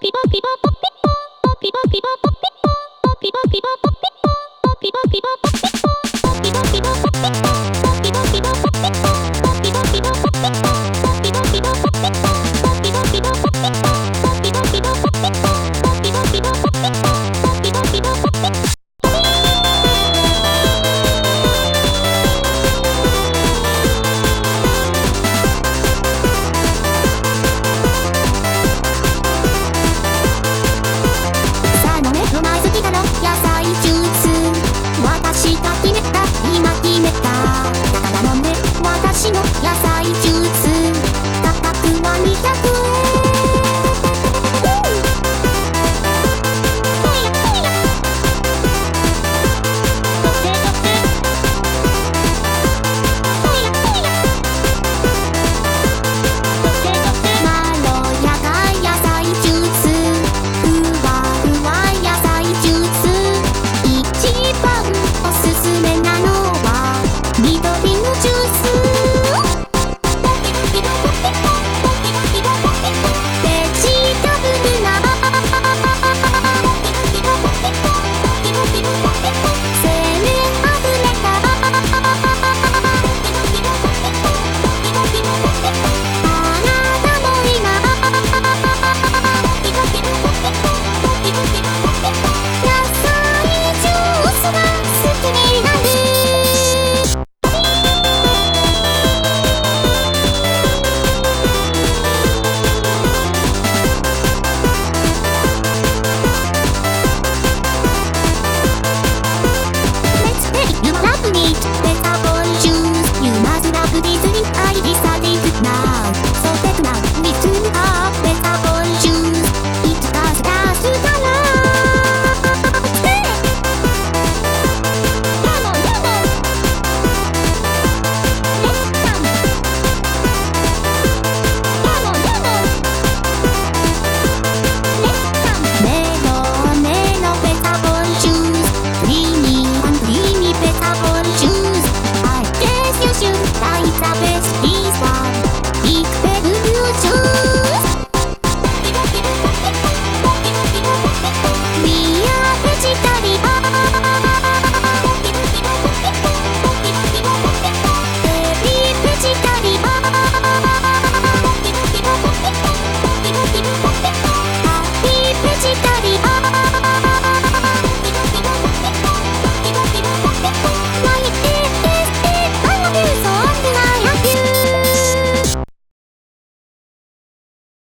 ピポピポポピポポピポピポポピポポピポピポポピポポピポピポポ